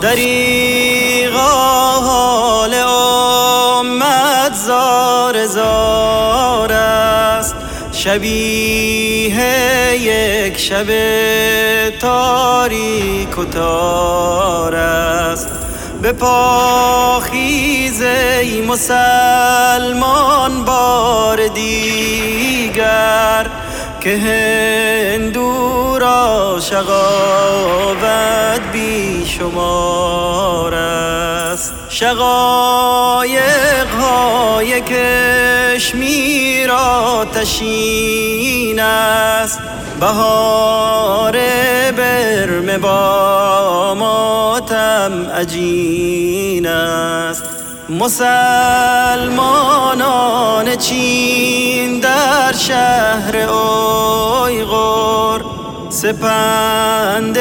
دریغا حال زار زار است. شبیه یک شب تاریک و تار است. به پاخیز ای مسلمان بار دیگر که هندو را شقاوت بی شمار است. شقایق های کشمیر آتشین است. بهار برم با ماتم عجین است. مسلمانان چین در شهر اویغور سپند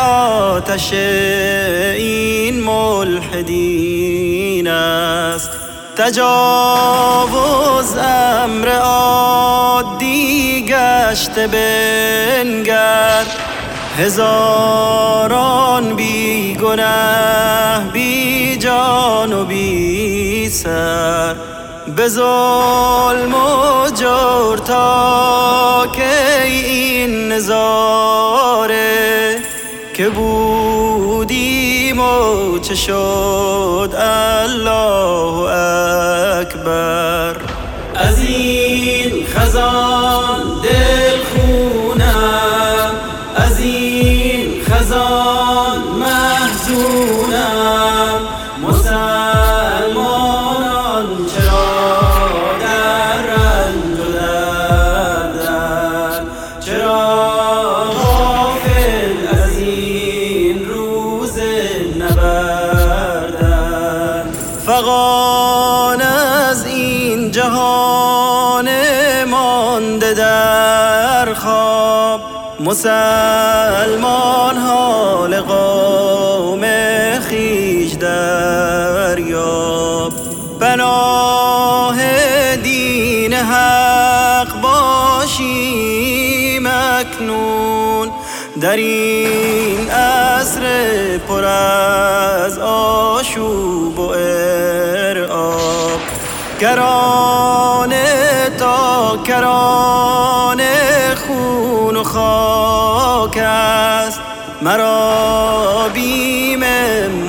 آتش این ملحدین است. تجاوز امر عادی گشت بنگر. هزاران بی گناه بی جان و بی سر. به ظلم و جور تا که این نظاره که بودیم و چه شد. الله اکبر. از این خزان دل خونم. از این خزان محزونم. فغان از این جهان مانده در خواب. مسلمان حال قوم خیش دریاب. پناه دین حق باشیم اکنون. در این عصر پر از آشوب و کرانه تا کرانه خون و خاک است. مرا بیم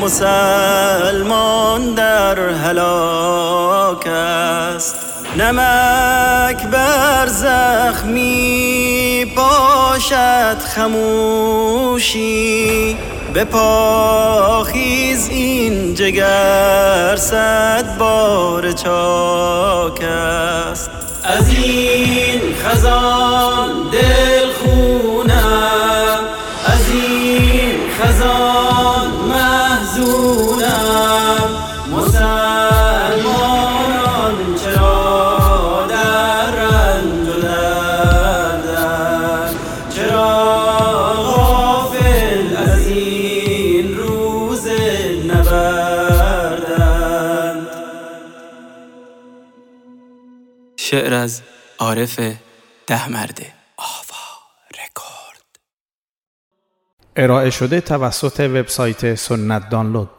مسلمان در هلاک است. نمک بر زخمی باشد خموشی. به پاخیز این جگر صد بار چاک است. از این خزان دل شعر از عارف ده مرده ارائه شده توسط وبسایت سنت دانلود.